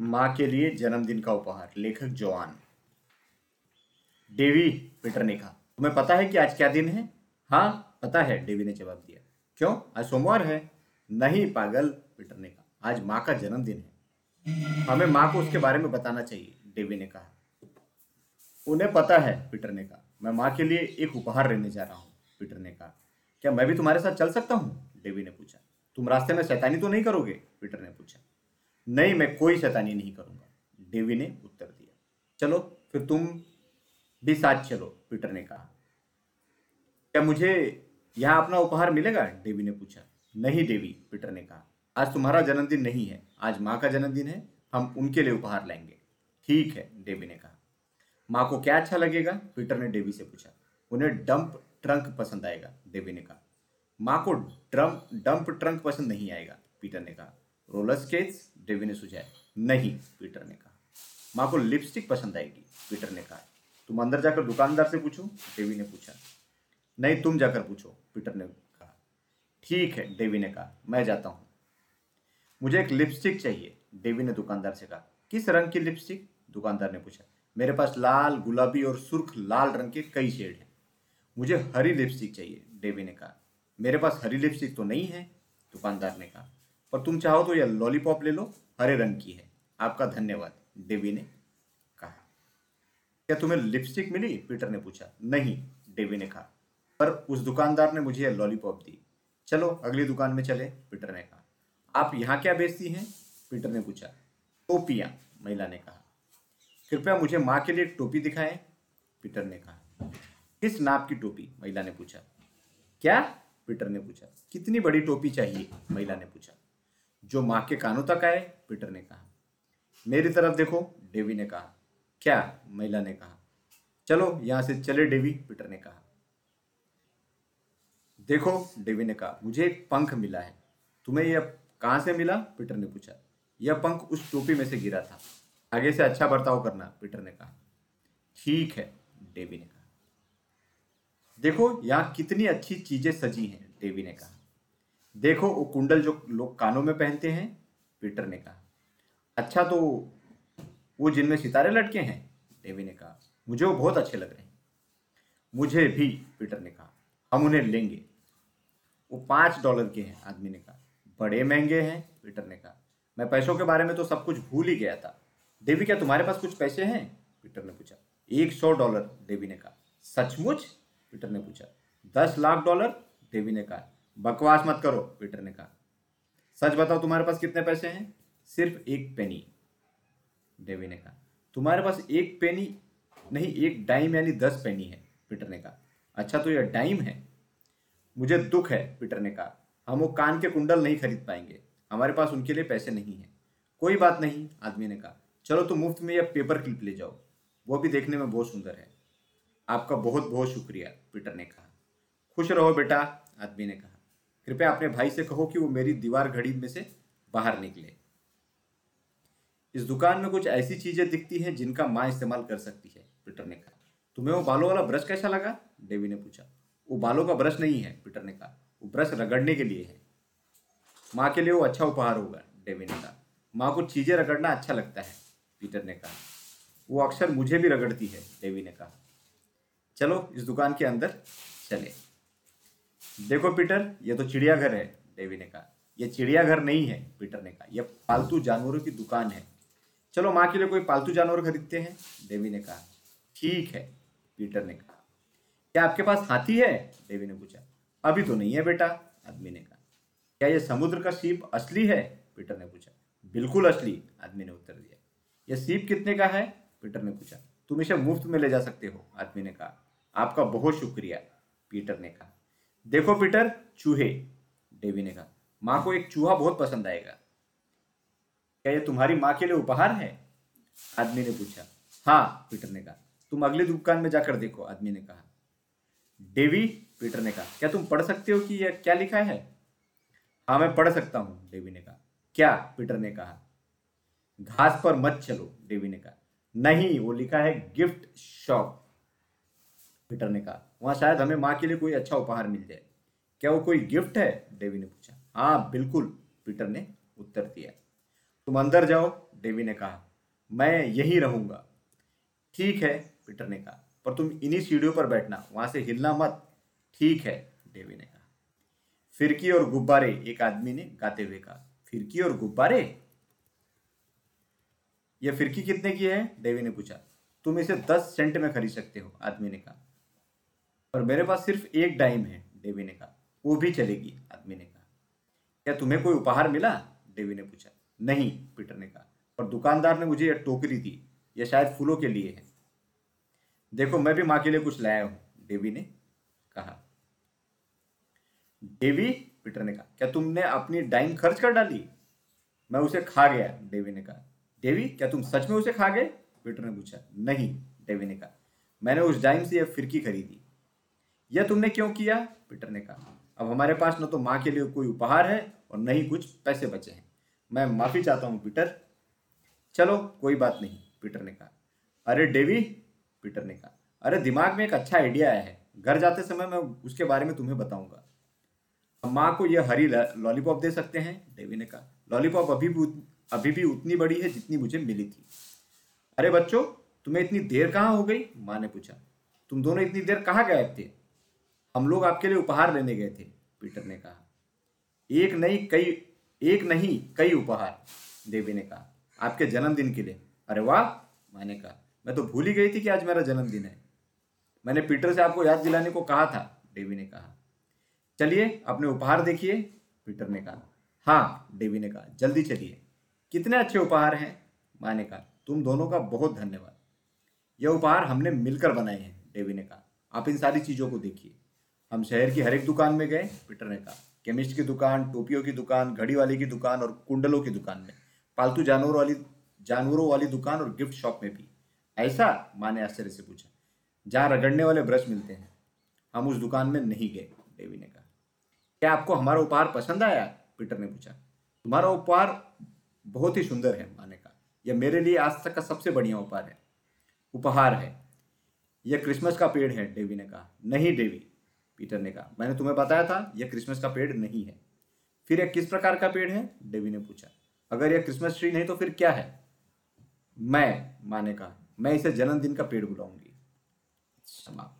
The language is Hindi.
माँ के लिए जन्मदिन का उपहार, लेखक जवान। डेवी पीटर ने कहा, तुम्हें पता है कि आज क्या दिन है? हाँ पता है, डेवी ने जवाब दिया। क्यों? आज सोमवार है। नहीं, पागल पीटर ने कहा, आज माँ का जन्मदिन है। हमें माँ को उसके बारे में बताना चाहिए, डेवी ने कहा। उन्हें पता है पीटर ने कहा, मैं माँ के लिए एक उपहार लेने जा रहा हूँ पीटर ने कहा। क्या मैं भी तुम्हारे साथ चल सकता हूँ? डेवी ने पूछा। तुम रास्ते में शैतानी तो नहीं करोगे? पीटर ने पूछा। नहीं, मैं कोई शैतानी नहीं करूँगा। डेवी ने उत्तर दिया। चलो, फिर तुम भी साथ चलो, पीटर ने कहा। क्या मुझे यहाँ अपना उपहार मिलेगा? डेवी ने पूछा। नहीं डेवी पीटर ने कहा। आज तुम्हारा जन्मदिन नहीं है। आज माँ का जन्मदिन है। हम उनके लिए उपहार लाएँगे ठीक है डेवी ने कहा। माँ को क्या अच्छा लगेगा? पीटर ने डेवी से पूछा। उन्हें डंप ट्रंक पसंद आएगा डेवी ने कहा। माँ को ड्रम डंप ट्रंक पसंद नहीं आएगा, पीटर ने कहा। रोलर स्केट्स डेवी ने सुझाया नहीं, पीटर ने कहा। माँ को लिपस्टिक पसंद आएगी, पीटर ने कहा। तुम अंदर जाकर दुकानदार से पूछो डेवी ने पूछा। नहीं, तुम जाकर पूछो, पीटर ने कहा। ठीक है डेवी ने कहा, मैं जाता हूँ। मुझे एक लिपस्टिक चाहिए डेवी ने दुकानदार से कहा। किस रंग की लिपस्टिक? दुकानदार ने पूछा। मेरे पास लाल, गुलाबी और सुर्ख लाल रंग के कई शेड हैं। मुझे हरी लिपस्टिक चाहिए डेवी ने कहा। मेरे पास हरी लिपस्टिक तो नहीं है, दुकानदार ने कहा। पर तुम चाहो तो यह लॉलीपॉप ले लो, हरे रंग की है। आपका धन्यवाद डेवी ने कहा। क्या तुम्हें लिपस्टिक मिली? पीटर ने पूछा। नहीं डेवी ने कहा। पर उस दुकानदार ने मुझे यह लॉलीपॉप दी। चलो, अगली दुकान में चले पीटर ने कहा। आप यहाँ क्या बेचती हैं? पीटर ने पूछा। टोपियाँ, महिला ने कहा। कृपया मुझे माँ के लिए टोपी दिखाएँ पीटर ने कहा। किस नाप की टोपी? महिला ने पूछा। क्या? पीटर ने पूछा। कितनी बड़ी टोपी चाहिए? महिला ने पूछा। जो माँ के कानों तक आए, पीटर ने कहा, मेरी तरफ़ देखो, डेवी ने कहा, क्या? महिला ने कहा, चलो यहाँ से चले, डेवी, पीटर ने कहा। देखो, डेवी ने कहा, मुझे एक पंख मिला है। तुम्हें यह कहाँ से मिला? पीटर ने पूछा। यह पंख उस टोपी में से गिरा था। आगे से अच्छा बर्ताव करना, पीटर ने कहा। ठीक है, डेवी ने कहा। देखो, यहाँ कितनी अच्छी चीज़ें सजी हैं, डेवी ने कहा। देखो वो कुंडल जो लोग कानों में पहनते हैं, पीटर ने कहा। अच्छा तो वो जिनमें सितारे लटके हैं डेवी ने कहा, मुझे वो बहुत अच्छे लग रहे हैं। मुझे भी, पीटर ने कहा, हम उन्हें लेंगे। वो पाँच डॉलर के हैं, आदमी ने कहा। बड़े महँगे हैं, पीटर ने कहा। मैं पैसों के बारे में तो सब कुछ भूल ही गया था। देवी क्या तुम्हारे पास कुछ पैसे हैं? पीटर ने पूछा। एक सौ डॉलर, देवी ने कहा। सचमुच? पीटर ने पूछा। दस लाख डॉलर, देवी ने कहा। बकवास मत करो, पीटर ने कहा। सच बताओ, तुम्हारे पास कितने पैसे हैं? सिर्फ़ एक पेनी डेवी ने कहा। तुम्हारे पास एक पेनी नहीं, एक डाइम यानी दस पेनी है, पीटर ने कहा। अच्छा तो यह डाइम है। मुझे दुख है, पीटर ने कहा। हम वो कान के कुंडल नहीं खरीद पाएँगे। हमारे पास उनके लिए पैसे नहीं है। कोई बात नहीं, आदमी ने कहा। चलो तो मुफ़्त में यह पेपर क्लिप ले जाओ। वो भी देखने में बहुत सुंदर है। आपका बहुत बहुत शुक्रिया, पीटर ने कहा। खुश रहो बेटा, आदमी ने कहा। कृपया अपने भाई से कहो कि वो मेरी दीवार घड़ी में से बाहर निकले। इस दुकान में कुछ ऐसी चीज़ें दिखती हैं जिनका माँ इस्तेमाल कर सकती है, पीटर ने कहा। तुम्हें वो बालों वाला ब्रश कैसा लगा? डेवी ने पूछा। वो बालों का ब्रश नहीं है, पीटर ने कहा। वो ब्रश रगड़ने के लिए है। माँ के लिए वो अच्छा उपहार होगा, डेवी ने कहा। माँ को चीज़ें रगड़ना अच्छा लगता है, पीटर ने कहा। वो अक्सर मुझे भी रगड़ती है, डेवी ने कहा। चलो, इस दुकान के अंदर चले। देखो पीटर, ये तो चिड़ियाघर है, डेवी ने कहा। यह चिड़ियाघर नहीं है, पीटर ने कहा। यह पालतू जानवरों की दुकान है। चलो माँ के लिए कोई पालतू जानवर खरीदते हैं, डेवी ने कहा। ठीक है, पीटर ने कहा। क्या आपके पास हाथी है? डेवी ने पूछा। अभी तो नहीं है बेटा, आदमी ने कहा। क्या यह समुद्र का सीप असली है? पीटर ने पूछा। बिल्कुल असली, आदमी ने उत्तर दिया। यह सीप कितने का है? पीटर ने पूछा। तुम इसे मुफ़्त में ले जा सकते हो, आदमी ने कहा। आपका बहुत शुक्रिया, पीटर ने कहा। देखो पीटर, चूहे। डेवी ने कहा, माँ को एक चूहा बहुत पसंद आएगा। क्या ये तुम्हारी माँ के लिए उपहार है? आदमी ने पूछा हाँ पीटर ने कहा, तुम अगली दुकान में जाकर देखो, आदमी ने कहा। डेवी, पीटर ने कहा, क्या तुम पढ़ सकते हो कि यह क्या लिखा है? हाँ मैं पढ़ सकता हूँ, डेवी ने कहा। क्या? पीटर ने कहा। घास पर मत चलो, डेवी ने कहा। नहीं, वो लिखा है गिफ्ट शॉप। पीटर ने कहा, वहाँ शायद हमें माँ के लिए कोई अच्छा उपहार मिल जाए। क्या वो कोई गिफ्ट है? डेवी ने पूछा। हाँ बिल्कुल, पीटर ने उत्तर दिया। तुम अंदर जाओ, डेवी ने कहा। मैं यहीं रहूँगा। ठीक है, पीटर ने कहा। पर तुम इन्हीं सीढ़ियों पर बैठना, वहाँ से हिलना मत। ठीक है, डेवी ने कहा। फिरकी और गुब्बारे, एक आदमी ने गाते हुए कहा। फिरकी और गुब्बारे? यह फिरकी कितने की है? डेवी ने पूछा। तुम इसे दस सेंट में खरीद सकते हो, आदमी ने कहा। पर मेरे पास सिर्फ़ एक डाइम है डेवी ने कहा वो भी चलेगी आदमी ने कहा क्या तुम्हें कोई उपहार मिला? डेवी ने पूछा। नहीं पीटर ने कहा पर दुकानदार ने मुझे यह टोकरी दी। यह शायद फूलों के लिए है। देखो, मैं भी माँ के लिए कुछ लाया हूँ डेवी ने कहा। डेवी पीटर ने कहा क्या तुमने अपनी डाइम खर्च कर डाली? मैं उसे खा गया डेवी ने कहा डेवी, क्या तुम सच में उसे खा गए? पीटर ने पूछा। नहीं डेवी ने कहा मैंने उस डाइम से यह फिरकी खरीदी। यह तुमने क्यों किया? पीटर ने कहा, अब हमारे पास न तो माँ के लिए कोई उपहार है और न ही कुछ पैसे बचे हैं। मैं माफ़ी चाहता हूँ, पीटर। चलो, कोई बात नहीं, पीटर ने कहा। अरे, डेवी, पीटर ने कहा, अरे, दिमाग में एक अच्छा आइडिया आया है। घर जाते समय मैं उसके बारे में तुम्हें बताऊँगा। हम माँ को यह हरी लॉलीपॉप दे सकते हैं? डेवी ने कहा, लॉलीपॉप अभी भी अभी भी उतनी बड़ी है जितनी मुझे मिली थी। अरे, बच्चों, तुम्हें इतनी देर कहाँ हो गई? माँ ने पूछा। तुम दोनों इतनी देर कहाँ गए थे? हम लोग आपके लिए उपहार लेने गए थे, पीटर ने कहा। एक नहीं, कई, एक नहीं, कई उपहार, देवी ने कहा। आपके जन्मदिन के लिए। अरे वाह माँ ने कहा। मैं तो भूल ही गई थी कि आज मेरा जन्मदिन है। मैंने पीटर से आपको याद दिलाने को कहा था डेवी ने कहा। चलिए, अपने उपहार देखिए, पीटर ने कहा। हाँ डेवी ने कहा। जल्दी चलिए। कितने अच्छे उपहार हैं माँ ने कहा। तुम दोनों का बहुत धन्यवाद। यह उपहार हमने मिलकर बनाए हैं डेवी ने कहा। आप इन सारी चीज़ों को देखिए। हम शहर की हर एक दुकान में गए पीटर ने कहा केमिस्ट की दुकान, टोपियों की दुकान, घड़ी वाले की दुकान और कुंडलों की दुकान में। पालतू जानवरों वाली जानवरों वाली दुकान और गिफ्ट शॉप में भी। ऐसा माँ ने आश्चर्य से पूछा। जहाँ रगड़ने वाले ब्रश मिलते हैं, हम उस दुकान में नहीं गए डेवी ने कहा। क्या आपको हमारा उपहार पसंद आया? पीटर ने पूछा। तुम्हारा उपहार बहुत ही सुंदर है, माँ ने कहा। यह मेरे लिए आज तक का सबसे बढ़िया उपहार है। उपहार है। यह क्रिसमस का पेड़ है डेवी ने कहा। नहीं डेवी पीटर ने कहा, मैंने तुम्हें बताया था, यह क्रिसमस का पेड़ नहीं है। फिर यह किस प्रकार का पेड़ है? डेवी ने पूछा, अगर यह क्रिसमस ट्री नहीं तो फिर क्या है? मैं माने कहा, मैं इसे जन्मदिन का पेड़ बुलाऊँगी। समाप्त।